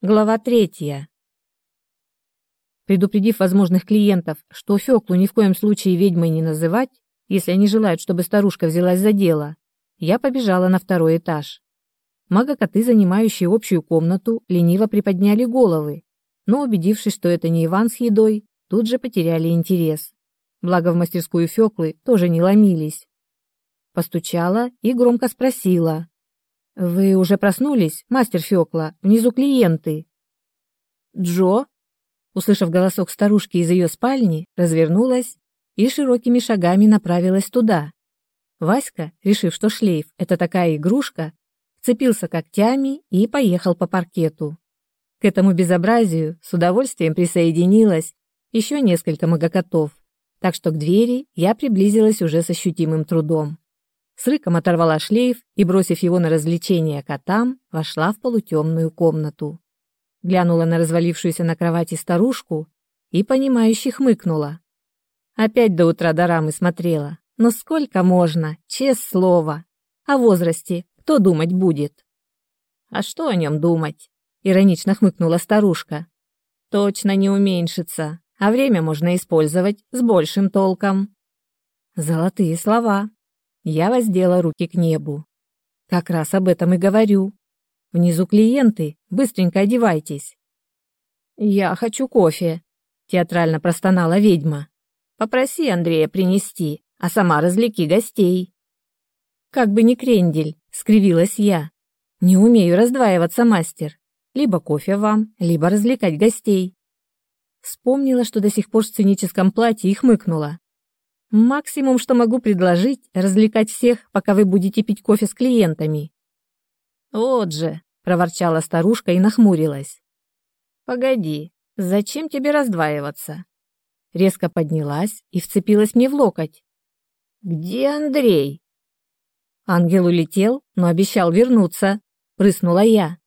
Глава третья. Предупредив возможных клиентов, что Фёклу ни в коем случае ведьмой не называть, если они желают, чтобы старушка взялась за дело, я побежала на второй этаж. Мага-коты, занимающие общую комнату, лениво приподняли головы, но, убедившись, что это не Иван с едой, тут же потеряли интерес. Благо в мастерскую Фёклы тоже не ломились. Постучала и громко спросила. «Вы уже проснулись, мастер Фёкла? Внизу клиенты». «Джо?» Услышав голосок старушки из ее спальни, развернулась и широкими шагами направилась туда. Васька, решив, что шлейф — это такая игрушка, вцепился когтями и поехал по паркету. К этому безобразию с удовольствием присоединилось еще несколько магокотов, так что к двери я приблизилась уже с ощутимым трудом. С рыком оторвала шлейф и, бросив его на развлечение котам, вошла в полутемную комнату. Глянула на развалившуюся на кровати старушку и, понимающе хмыкнула. Опять до утра дорамы смотрела. Но сколько можно, честное слово. О возрасте кто думать будет? А что о нем думать? Иронично хмыкнула старушка. Точно не уменьшится, а время можно использовать с большим толком. Золотые слова. Я воздела руки к небу. Как раз об этом и говорю. Внизу клиенты, быстренько одевайтесь. Я хочу кофе, театрально простонала ведьма. Попроси Андрея принести, а сама развлеки гостей. Как бы ни крендель, скривилась я. Не умею раздваиваться, мастер. Либо кофе вам, либо развлекать гостей. Вспомнила, что до сих пор в сценическом платье и хмыкнула. Максимум, что могу предложить, развлекать всех, пока вы будете пить кофе с клиентами. Вот же, проворчала старушка и нахмурилась. Погоди, зачем тебе раздваиваться? Резко поднялась и вцепилась мне в локоть. Где Андрей? Ангел улетел, но обещал вернуться, прыснула я.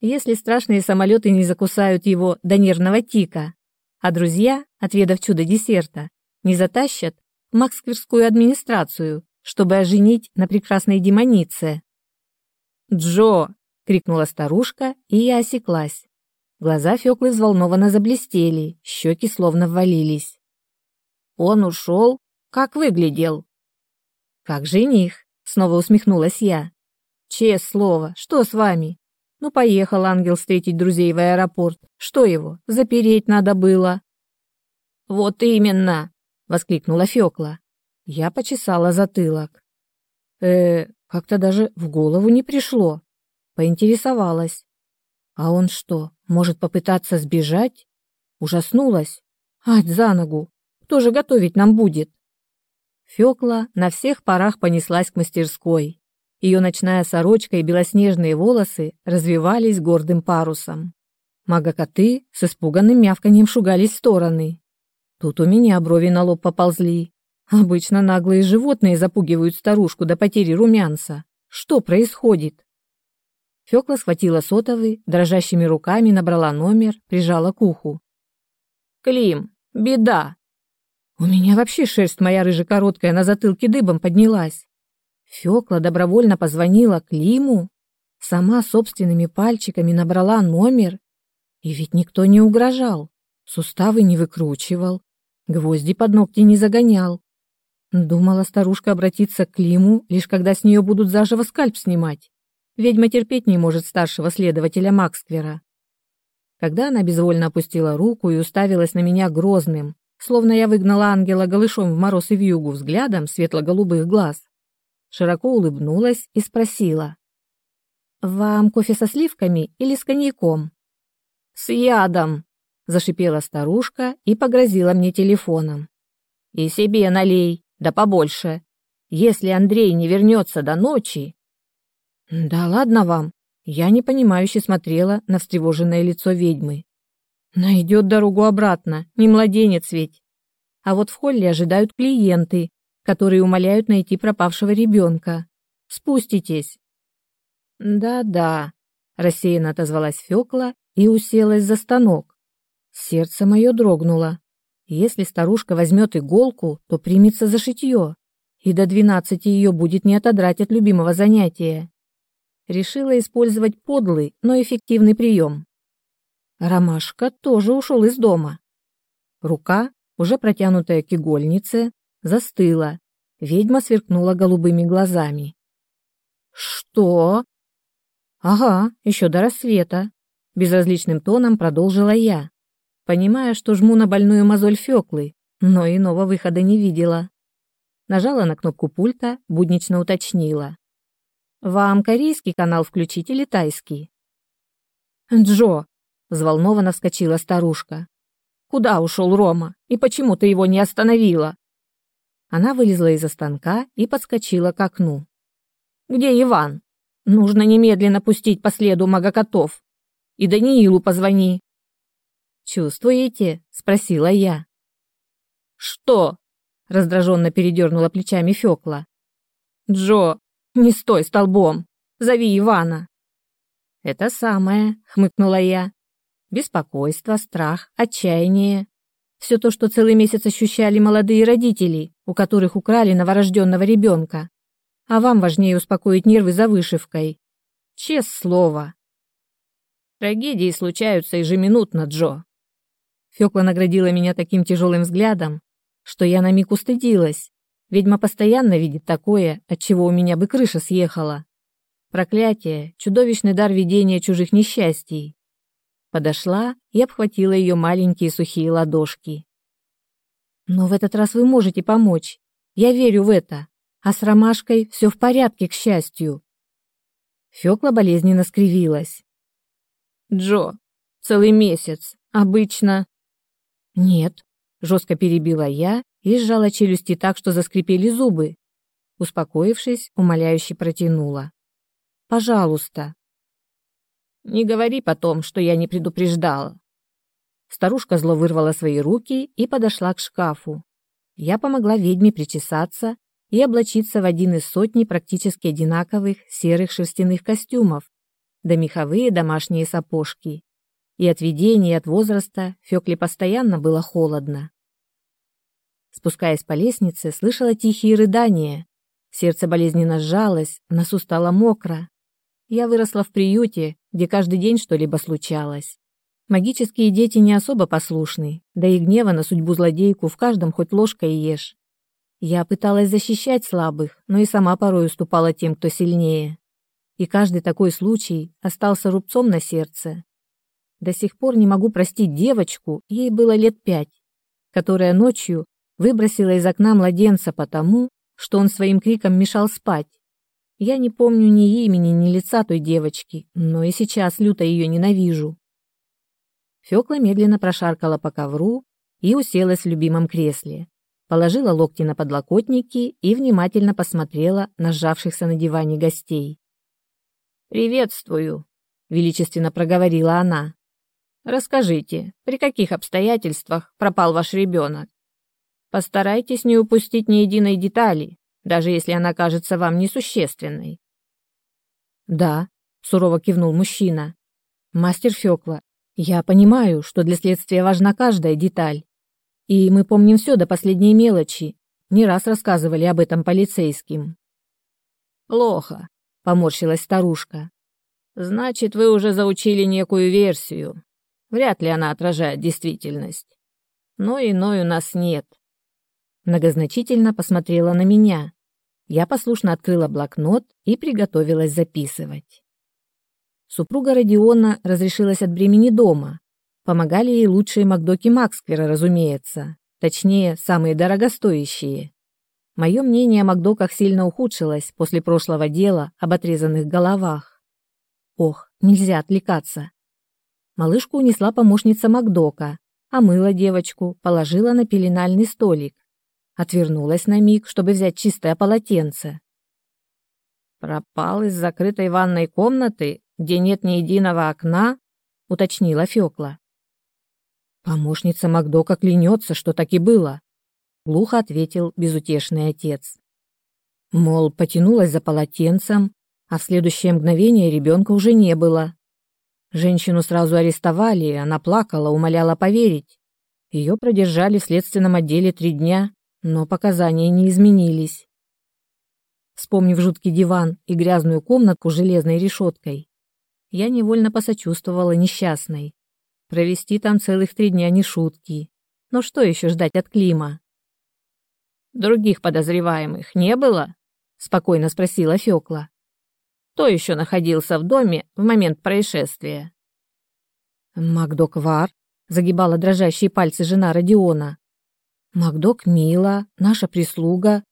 Если страшные самолеты не закусают его до нервного тика, а друзья, отведав чудо десерта, не затащат, макскверскую администрацию, чтобы оженить на прекрасной демонице. «Джо!» — крикнула старушка, и я осеклась. Глаза Фёклы взволнованно заблестели, щеки словно ввалились. «Он ушел? Как выглядел?» «Как жених», — снова усмехнулась я. «Честное слово, что с вами? Ну, поехал ангел встретить друзей в аэропорт. Что его, запереть надо было?» «Вот именно!» Воскликнула Фёкла. Я почесала затылок. Э, как-то даже в голову не пришло. Поинтересовалась. А он что, может попытаться сбежать? Ужаснулась. Ать за ногу. Кто же готовить нам будет? Фёкла на всех парах понеслась к мастерской. Ее ночная сорочка и белоснежные волосы развивались гордым парусом. Мага-коты с испуганным мявканьем шугались в стороны. Тут у меня брови на лоб поползли. Обычно наглые животные запугивают старушку до потери румянца. Что происходит? Фёкла схватила сотовый, дрожащими руками набрала номер, прижала к уху. «Клим, беда!» У меня вообще шерсть моя рыжекороткая на затылке дыбом поднялась. Фёкла добровольно позвонила Климу, сама собственными пальчиками набрала номер, и ведь никто не угрожал, суставы не выкручивал, Гвозди под ногти не загонял. Думала старушка обратиться к Климу, лишь когда с нее будут заживо скальп снимать. Ведьма терпеть не может старшего следователя Максквера. Когда она безвольно опустила руку и уставилась на меня грозным, словно я выгнала ангела голышом в мороз и в югу взглядом светло-голубых глаз, широко улыбнулась и спросила. «Вам кофе со сливками или с коньяком?» «С ядом!» Зашипела старушка и погрозила мне телефоном. И себе налей, да побольше. Если Андрей не вернется до ночи... Да ладно вам. Я непонимающе смотрела на встревоженное лицо ведьмы. Найдет дорогу обратно, не младенец ведь. А вот в холле ожидают клиенты, которые умоляют найти пропавшего ребенка. Спуститесь. Да-да, рассеянно отозвалась Фёкла и уселась за станок. Сердце мое дрогнуло. Если старушка возьмет иголку, то примется за шитье, и до двенадцати ее будет не отодрать от любимого занятия. Решила использовать подлый, но эффективный прием. Ромашка тоже ушел из дома. Рука, уже протянутая к игольнице, застыла. Ведьма сверкнула голубыми глазами. «Что?» «Ага, еще до рассвета», — безразличным тоном продолжила я, понимая, что жму на больную мозоль Феклы, но иного выхода не видела. Нажала на кнопку пульта, буднично уточнила. «Вам корейский канал включить или тайский?» «Джо!» — взволнованно вскочила старушка. «Куда ушел Рома? И почему ты его не остановила?» Она вылезла из-за станка и подскочила к окну. «Где Иван? Нужно немедленно пустить по следу магокотов. И Даниилу позвони». «Чувствуете?» — спросила я. «Что?» — раздраженно передернула плечами Фёкла. «Джо, не стой столбом! Зови Ивана!» «Это самое», — хмыкнула я. «Беспокойство, страх, отчаяние. Все то, что целый месяц ощущали молодые родители, у которых украли новорожденного ребенка. А вам важнее успокоить нервы за вышивкой. Честное слово». «Трагедии случаются ежеминутно, Джо». Фёкла наградила меня таким тяжелым взглядом, что я на миг устыдилась. Ведьма постоянно видит такое, от чего у меня бы крыша съехала. Проклятие, чудовищный дар видения чужих несчастий. Подошла и обхватила ее маленькие сухие ладошки. Но в этот раз вы можете помочь. Я верю в это. А с ромашкой все в порядке, к счастью. Фёкла болезненно скривилась. Джо, целый месяц. Обычно. Нет, жестко перебила я и сжала челюсти так, что заскрипели зубы. Успокоившись, умоляюще протянула. Пожалуйста. Не говори потом, что я не предупреждала. Старушка зло вырвала свои руки и подошла к шкафу. Я помогла ведьме причесаться и облачиться в один из сотни практически одинаковых серых шерстяных костюмов, да меховые домашние сапожки. И от видения, и от возраста Фёкле постоянно было холодно. Спускаясь по лестнице, слышала тихие рыдания. Сердце болезненно сжалось, в носу стало мокро. Я выросла в приюте, где каждый день что-либо случалось. Магические дети не особо послушны, да и гнева на судьбу злодейку в каждом хоть ложкой ешь. Я пыталась защищать слабых, но и сама порой уступала тем, кто сильнее. И каждый такой случай остался рубцом на сердце. До сих пор не могу простить девочку, ей было лет пять, которая ночью выбросила из окна младенца потому, что он своим криком мешал спать. Я не помню ни имени, ни лица той девочки, но и сейчас люто ее ненавижу. Фёкла медленно прошаркала по ковру и уселась в любимом кресле. Положила локти на подлокотники и внимательно посмотрела на сжавшихся на диване гостей. «Приветствую», — величественно проговорила она. «Расскажите, при каких обстоятельствах пропал ваш ребенок? Постарайтесь не упустить ни единой детали, даже если она кажется вам несущественной. Да, сурово кивнул мужчина. Мастер Фёкла, я понимаю, что для следствия важна каждая деталь. И мы помним все до последней мелочи. Не раз рассказывали об этом полицейским. Плохо, поморщилась старушка. Значит, вы уже заучили некую версию. Вряд ли она отражает действительность. Но иной у нас нет. Многозначительно посмотрела на меня. Я послушно открыла блокнот и приготовилась записывать. Супруга Родиона разрешилась от бремени дома. Помогали ей лучшие Макдоки Максквера, разумеется. Точнее, самые дорогостоящие. Мое мнение о Макдоках сильно ухудшилось после прошлого дела об отрезанных головах. Ох, нельзя отвлекаться. Малышку унесла помощница Макдока, омыла девочку, положила на пеленальный столик отвернулась на миг, чтобы взять чистое полотенце. «Пропал из закрытой ванной комнаты, где нет ни единого окна?» — уточнила Фёкла. «Помощница Макдока клянется, что так и было», — глухо ответил безутешный отец. Мол, потянулась за полотенцем, а в следующее мгновение ребенка уже не было. Женщину сразу арестовали, она плакала, умоляла поверить. Ее продержали в следственном отделе три дня, но показания не изменились. Вспомнив жуткий диван и грязную комнатку с железной решеткой, я невольно посочувствовала несчастной. Провести там целых три дня не шутки. Но что еще ждать от Клима? Других подозреваемых не было? Спокойно спросила Фёкла. Кто еще находился в доме в момент происшествия? Макдок Вар, загибала дрожащие пальцы жена Родиона. Макдок Мила, наша прислуга.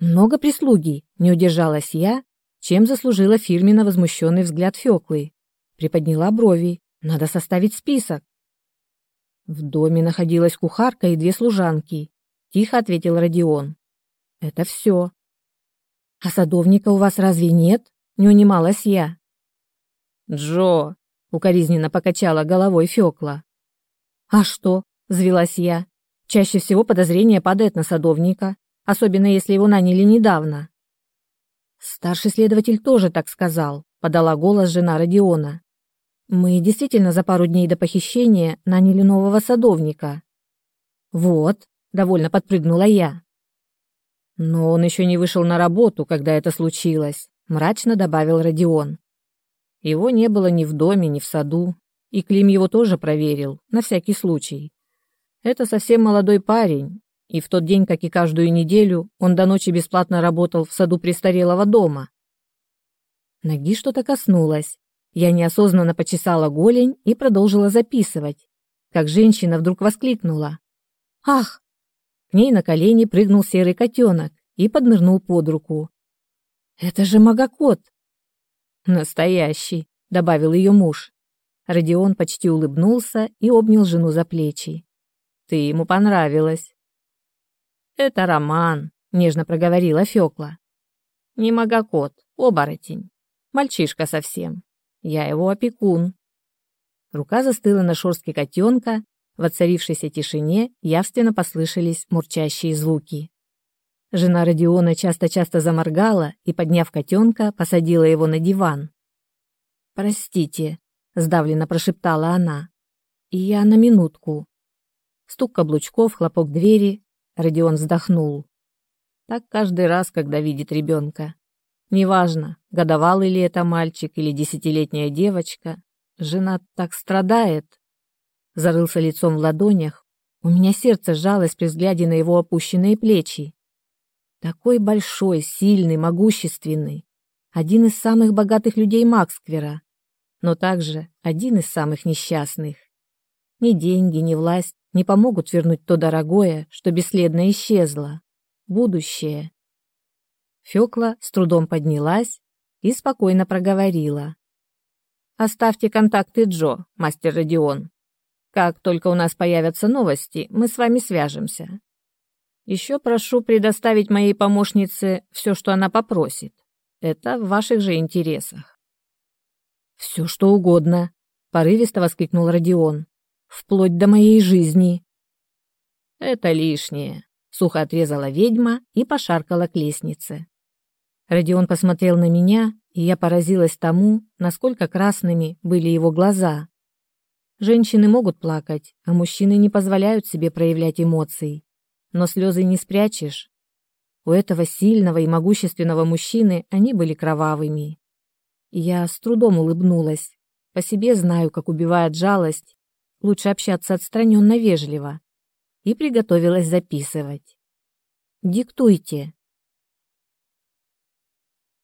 Много прислуги, не удержалась я, чем заслужила фирменно возмущенный взгляд Фёклы. Приподняла брови. Надо составить список. В доме находилась кухарка и две служанки. Тихо ответил Родион. Это все. А садовника у вас разве нет? Не унималась я. Джо, укоризненно покачала головой Фёкла. А что? Взвилась я. Чаще всего подозрение падает на садовника, особенно если его наняли недавно. Старший следователь тоже так сказал, подала голос жена Родиона. Мы действительно за пару дней до похищения наняли нового садовника. Вот, довольно подпрыгнула я. Но он еще не вышел на работу, когда это случилось, мрачно добавил Родион. Его не было ни в доме, ни в саду, и Клим его тоже проверил, на всякий случай. Это совсем молодой парень, и в тот день, как и каждую неделю, он до ночи бесплатно работал в саду престарелого дома. Ноги что-то коснулось, я неосознанно почесала голень и продолжила записывать, как женщина вдруг воскликнула. «Ах!» К ней на колени прыгнул серый котенок и поднырнул под руку. «Это же магокот!» «Настоящий», — добавил ее муж. Родион почти улыбнулся и обнял жену за плечи. «Ты ему понравилась». «Это Роман», — нежно проговорила Фёкла. «Не магокот, оборотень. Мальчишка совсем. Я его опекун. Рука застыла на шорстке котенка, в оцарившейся тишине явственно послышались мурчащие звуки. Жена Родиона часто-часто заморгала и, подняв котенка, посадила его на диван. «Простите», — сдавленно прошептала она. «И я на минутку». Стук каблучков, хлопок двери. Родион вздохнул. Так каждый раз, когда видит ребенка. Неважно, годовалый ли это мальчик или десятилетняя девочка, жена так страдает. Зарылся лицом в ладонях, у меня сердце сжалось при взгляде на его опущенные плечи. Такой большой, сильный, могущественный, один из самых богатых людей Максквера, но также один из самых несчастных. Ни деньги, ни власть не помогут вернуть то дорогое, что бесследно исчезло. Будущее. Фёкла с трудом поднялась и спокойно проговорила. «Оставьте контакты Джо, мастер Родион. Как только у нас появятся новости, мы с вами свяжемся. Еще прошу предоставить моей помощнице все, что она попросит. Это в ваших же интересах». «Все, что угодно», — порывисто воскликнул Родион. «Вплоть до моей жизни». «Это лишнее», — сухо отрезала ведьма и пошаркала к лестнице. Родион посмотрел на меня, и я поразилась тому, насколько красными были его глаза. Женщины могут плакать, а мужчины не позволяют себе проявлять эмоций. Но слезы не спрячешь. У этого сильного и могущественного мужчины они были кровавыми. Я с трудом улыбнулась. По себе знаю, как убивает жалость. Лучше общаться отстраненно вежливо. И приготовилась записывать. «Диктуйте»,